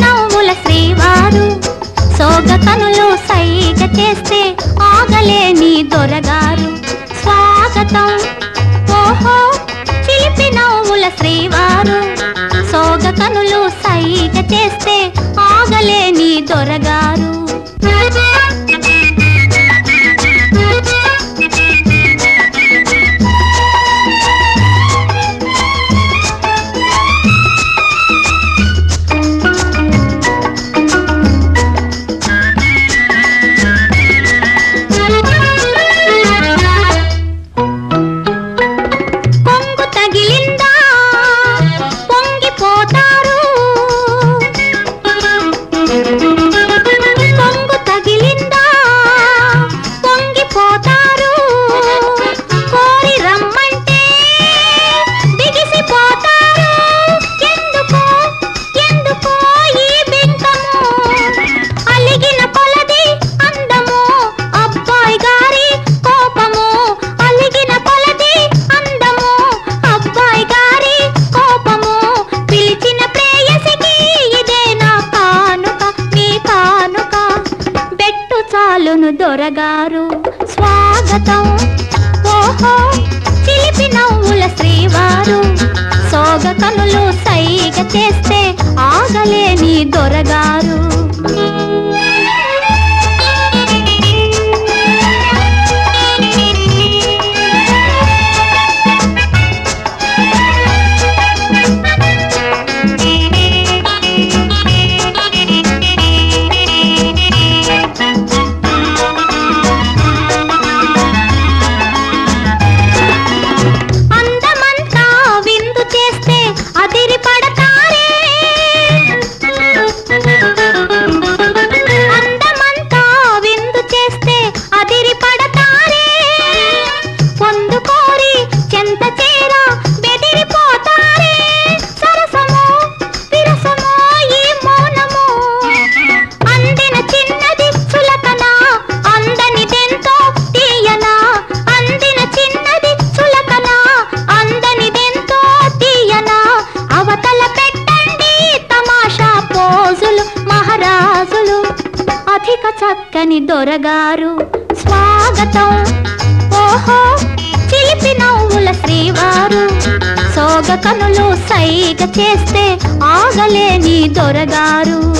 నవ్వుల శ్రీవారు. సోగ కనులు సైగ చేస్తే ఆగలేని దొరగారు. స్వాగతం. ఓహో చిలిపి నవ్వుల శ్రీవారు. సోగ కనులు సైగ చేస్తే ఆగలేని దొరగారు. బెట్టు దొరగారు. స్వాగతం. ఓహో చిలిపి నవ్వుల శ్రీవారు. సోగ కనులు సైగ చేస్తే ఆగలేని దొరగారు. దొరగారు. స్వాగతం. ఓహో చిలిపి నవ్వుల శ్రీవారు. సోగ కనులు సైగ చేస్తే ఆగలేని దొరగారు.